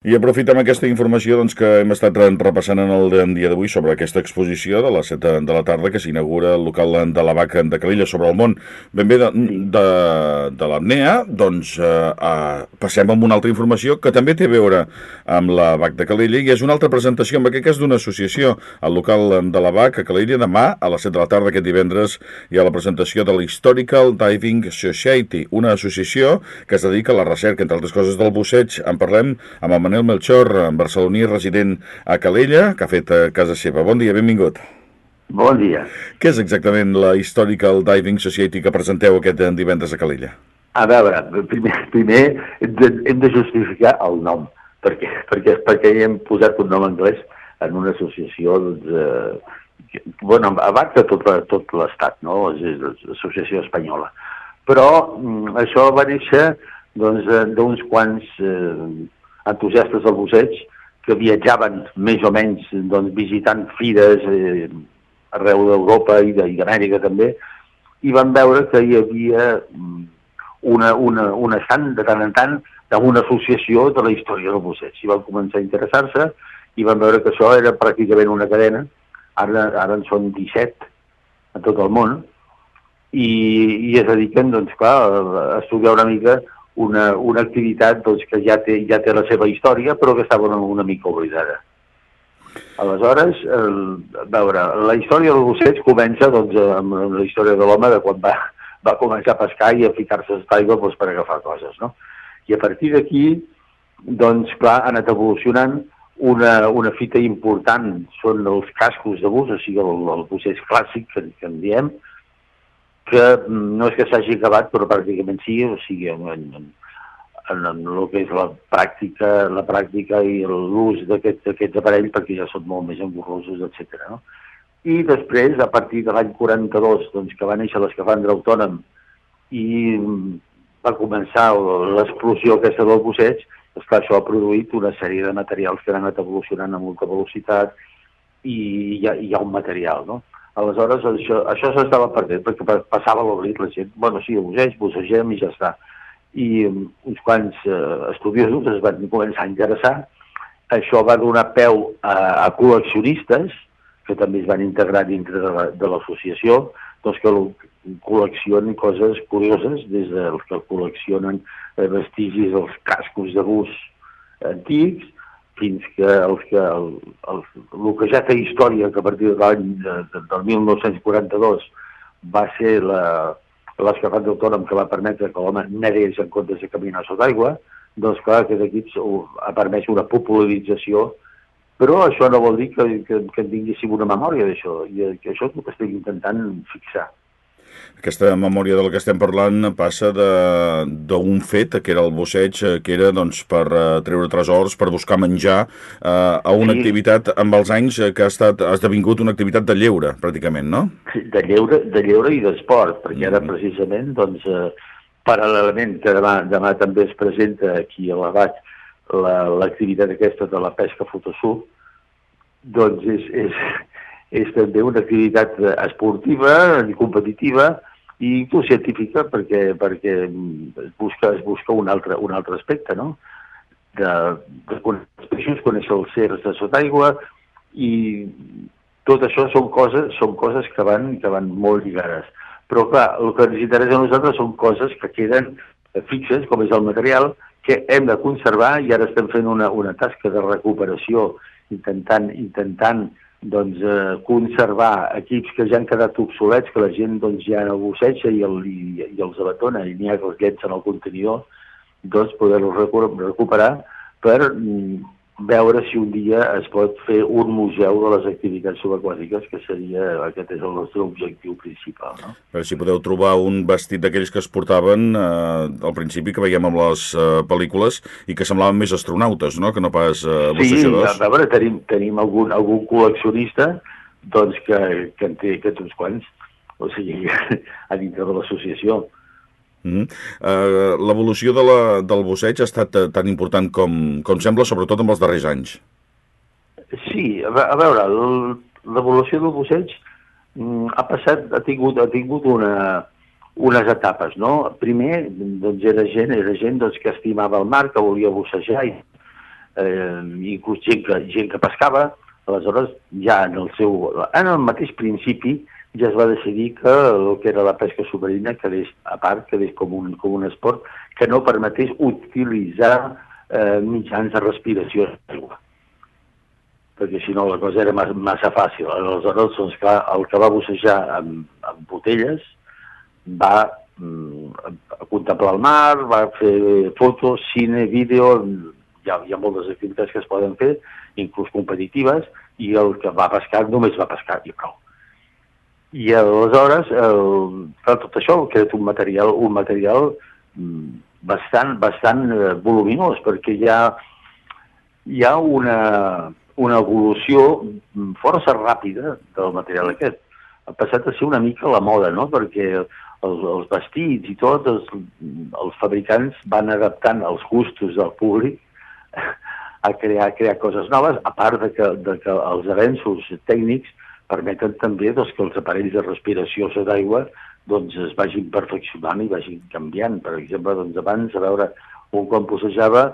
I aprofitem aquesta informació doncs, que hem estat repassant en el dia d'avui sobre aquesta exposició de les 7 de la tarda que s'inaugura al local de la Vaca de Calella sobre el món ben bé de, de, de l'apnea, doncs eh, eh, passem amb una altra informació que també té a veure amb la Vac de Calella i és una altra presentació, en aquest cas d'una associació al local de la Vac a Calella demà a les 7 de la tarda aquest divendres hi ha la presentació de l'Historical Diving Society, una associació que es dedica a la recerca, entre altres coses, del busseig. En parlem amb el Manel Melchor, barceloní resident a Calella, que ha fet a casa seva. Bon dia, benvingut. Bon dia. Què és exactament la Historical Diving Society que presenteu aquest divendres a Calella? A veure, primer, primer hem, de, hem de justificar el nom, perquè, perquè, perquè hem posat un nom anglès en una associació doncs, eh, bueno, abans de tot, tot l'Estat, no? És, l'associació espanyola. Però mm, això va néixer doncs, d'uns quants eh, entusiastes del busseig que viatjaven més o menys doncs, visitant fires eh, arreu d'Europa i d'Amèrica també, i van veure que hi havia mm, una, una, una estant de tant en tant d'una associació de la història del busseig. I van començar a interessar-se i van veure que això era pràcticament una cadena, ara, ara en són 17 a tot el món, i, i es dediquen, doncs, clar, a estudiar una mica una, una activitat doncs, que ja té, ja té la seva història, però que estava una, mica oblidada. Aleshores, el, a veure, la història del busseig comença doncs, amb la història de l'home de quan va, va començar a pescar i a ficar-se a l'aigua doncs, per agafar coses. No? I a partir d'aquí, doncs, clar, ha anat evolucionant una, una fita important són els cascos de bus, o sigui, el, el busseig clàssic, que, que en diem, que no és que s'hagi acabat, però pràcticament sí, o sigui, en, en, en, en el que és la pràctica, la pràctica i l'ús d'aquests aquest, aparells, perquè ja són molt més engorrosos, etc. No? I després, a partir de l'any 42, doncs, que va néixer l'escafandre autònom i va començar l'explosió aquesta del busseig, doncs clar, això ha produït una sèrie de materials que han anat evolucionant a molta velocitat i hi ha, hi ha un material, no? Aleshores, això, això s'estava perdent, perquè passava l'oblit la gent, bueno, sí, busseig, bussegem i ja està. I um, uns quants uh, estudiosos es van començar a interessar. Això va donar peu a, a col·leccionistes, que també es van integrar dintre de l'associació, doncs que col·leccionen coses curioses, des dels que col·leccionen eh, vestigis dels cascos de bus antics, fins que els que, el, el, el que ja té història, que a partir de l'any de, de, del 1942 va ser l'escafat autònom que va permetre que l'home nedés en comptes de caminar sota aigua, doncs clar, aquest equip ha permès una popularització, però això no vol dir que, que, que tinguéssim una memòria d'això, i que això és el que estic intentant fixar. Aquesta memòria del que estem parlant passa d'un fet, que era el busseig, eh, que era doncs, per uh, treure tresors, per buscar menjar, uh, a una sí. activitat amb els anys que ha, estat, ha esdevingut una activitat de lleure, pràcticament, no? Sí, de lleure, de lleure i d'esport, perquè mm. ara precisament, doncs, uh, paral·lelament, que demà, demà també es presenta aquí a l'Abat l'activitat la, aquesta de la pesca fotosub, doncs és, és, és també una activitat esportiva i competitiva i inclús científica perquè, perquè es busca, es busca un, altre, un altre aspecte, no? De, de conèixer els peixos, conèixer els certs de sota aigua i tot això són coses, són coses que van, que van molt lligades. Però clar, el que ens interessa a nosaltres són coses que queden fixes, com és el material, que hem de conservar i ara estem fent una, una tasca de recuperació intentant, intentant doncs, eh, conservar equips que ja han quedat obsolets, que la gent doncs, ja no busseja i, el, i, i els abatona i n'hi ha que els llencen al contenidor, doncs poder-los recuperar per mm, veure si un dia es pot fer un museu de les activitats subaquàtiques, que seria, aquest és el nostre objectiu principal. No? Però si podeu trobar un vestit d'aquells que es portaven eh, al principi, que veiem amb les eh, pel·lícules, i que semblaven més astronautes, no?, que no pas eh, bussejadors. Sí, a veure, tenim, tenim algun, algun col·leccionista doncs, que, que en té aquests uns quants, o sigui, a dintre de l'associació. Mm -hmm. uh, L'evolució de la, del busseig ha estat uh, tan important com, com sembla, sobretot en els darrers anys. Sí, a, a veure, l'evolució del busseig mm, ha passat, ha tingut, ha tingut una, unes etapes, no? Primer, doncs era gent, era gent doncs, que estimava el mar, que volia bussejar, i eh, inclús gent que, gent que pescava, aleshores ja en el seu, en el mateix principi ja es va decidir que el que era la pesca submarina quedés a part, quedés com un, com un esport que no permetés utilitzar eh, mitjans de respiració d'aigua perquè si no la cosa era massa, massa fàcil. Aleshores, doncs, clar, el que va bussejar amb, amb botelles va mm, contemplar el mar, va fer fotos, cine, vídeo, hi ha, hi ha moltes activitats que es poden fer, inclús competitives, i el que va pescar només va pescar i prou. I aleshores, el, clar, tot això ha creat un material, un material mm, bastant, bastant eh, voluminós, perquè hi ha, hi ha una, una evolució força ràpida del material aquest. Ha passat a ser una mica la moda, no?, perquè els, els vestits i tot, els, els fabricants van adaptant els gustos del públic a crear, a crear coses noves, a part de que, de que els avenços tècnics permeten també doncs, que els aparells de respiració d'aigua doncs, es vagin perfeccionant i vagin canviant. Per exemple, doncs, abans, a veure, un quan possejava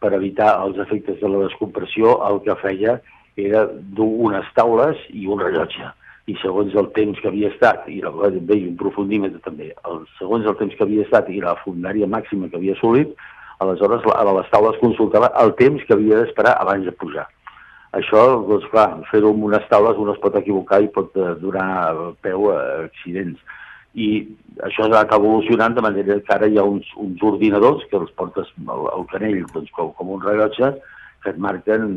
per evitar els efectes de la descompressió, el que feia era dur unes taules i un rellotge. I segons el temps que havia estat, i bé, un profundímetre també, el, segons el temps que havia estat i la fundària màxima que havia assolit, aleshores a les taules consultava el temps que havia d'esperar abans de pujar. Això, doncs clar, fer-ho amb unes taules un es pot equivocar i pot eh, donar peu a accidents i això anat evolucionant de manera que ara hi ha uns, uns ordinadors que els portes al, al canell doncs, com, com un rellotge que et marquen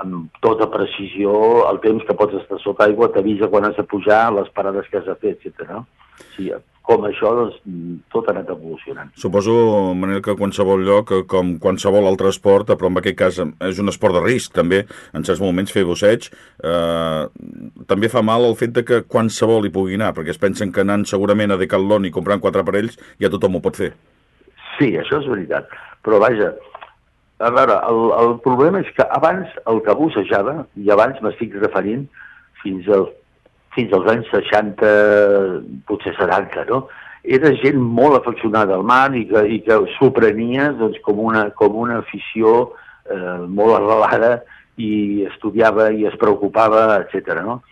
amb tota precisió el temps que pots estar sota aigua, t'avisa quan has de pujar, les parades que has de fer, etc. No? Sí, com això, doncs, tot ha anat evolucionant. Suposo, Manel, que qualsevol lloc, com qualsevol altre esport, però en aquest cas és un esport de risc, també, en certs moments fer busseig, eh, també fa mal el fet de que qualsevol hi pugui anar, perquè es pensen que anant segurament a Decathlon i comprant quatre aparells ja tothom ho pot fer. Sí, això és veritat, però vaja, a veure, el, el problema és que abans el que bussejava, i abans m'estic referint fins al fins als anys 60, potser 70, no? Era gent molt afeccionada al mar i que, i que s'ho prenia doncs, com, una, com una afició eh, molt arrelada i estudiava i es preocupava, etc. No?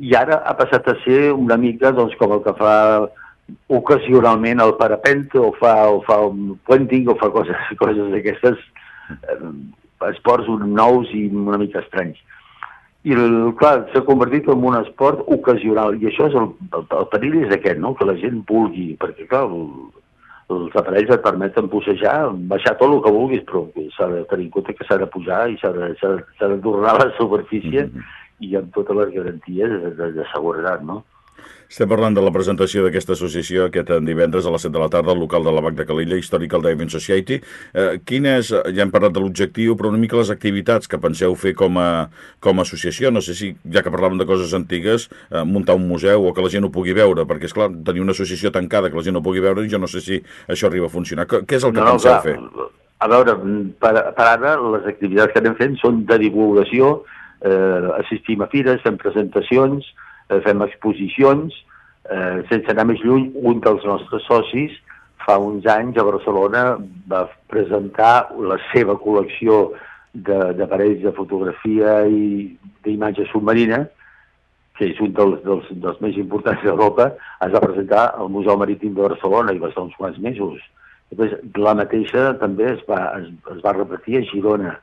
I ara ha passat a ser una mica doncs, com el que fa ocasionalment el parapent o fa, o fa un puenting o fa coses, coses d'aquestes eh, esports nous i una mica estranys i clar, s'ha convertit en un esport ocasional i això és el, el, el perill és aquest, no? que la gent vulgui, perquè clar, el, els aparells et permeten pussejar, baixar tot el que vulguis, però s'ha de tenir en compte que s'ha de pujar i s'ha de, de, de tornar a la superfície mm -hmm. i amb totes les garanties de, de, de seguretat, no? Estem parlant de la presentació d'aquesta associació aquest divendres a les 7 de la tarda al local de la BAC de Calilla, Historical Diving Society. Eh, quin és, ja hem parlat de l'objectiu, però una mica les activitats que penseu fer com a, com a associació? No sé si, ja que parlàvem de coses antigues, eh, muntar un museu o que la gent ho pugui veure, perquè, és clar tenir una associació tancada que la gent no pugui veure, jo no sé si això arriba a funcionar. Què, és el que no, penseu clar, fer? A veure, per, per ara les activitats que anem fent són de divulgació, eh, assistim a fires, fem presentacions, eh, fem exposicions, eh, sense anar més lluny, un dels nostres socis fa uns anys a Barcelona va presentar la seva col·lecció d'aparells de, de fotografia i d'imatge submarina, que és un dels, dels, dels més importants d'Europa, es va presentar al Museu Marítim de Barcelona i va estar uns quants mesos. Després, la mateixa també es va, es, es va repetir a Girona.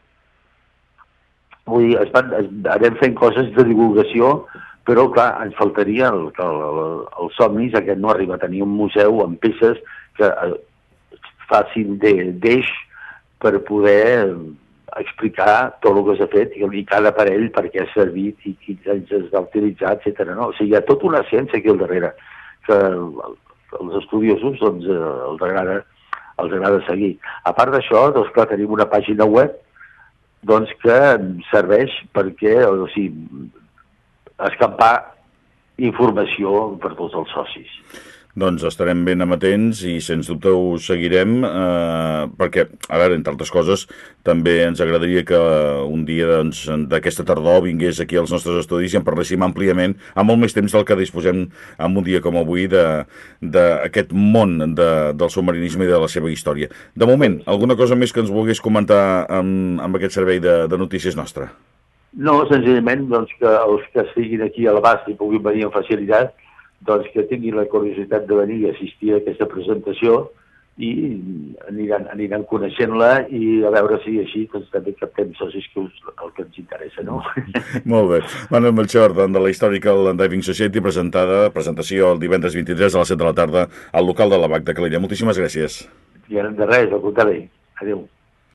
Vull dir, es van, es, anem fent coses de divulgació però clar, ens faltaria el, el, el, els somnis, aquest no arriba a tenir un museu amb peces que eh, facin d'eix per poder explicar tot el que s'ha fet i cada aparell per què ha servit i quins anys es va utilitzar, etc. No? O sigui, hi ha tota una ciència aquí al darrere que els estudiosos doncs, eh, els, agrada, els agrada seguir. A part d'això, doncs, clar, tenim una pàgina web doncs, que serveix perquè o sigui, escampar informació per tots els socis. Doncs estarem ben amatents i sens dubte ho seguirem eh, perquè, a veure, entre altres coses, també ens agradaria que un dia doncs, d'aquesta doncs, tardor vingués aquí als nostres estudis i en parléssim àmpliament, amb molt més temps del que disposem en un dia com avui d'aquest món de, del submarinisme i de la seva història. De moment, alguna cosa més que ens volgués comentar amb, amb aquest servei de, de notícies nostre? No, senzillament doncs, que els que estiguin aquí a l'abast i puguin venir amb facilitat doncs, que tinguin la curiositat de venir a assistir a aquesta presentació i aniran, aniran coneixent-la i a veure si així doncs, també captem socis que us, el que ens interessa, no? Molt bé. Manuel Melchor, de la Historical Diving Society, presentada, presentació el divendres 23 a les 7 de la tarda al local de la BAC de Calella. Moltíssimes gràcies. I de res, al contrari. Adéu.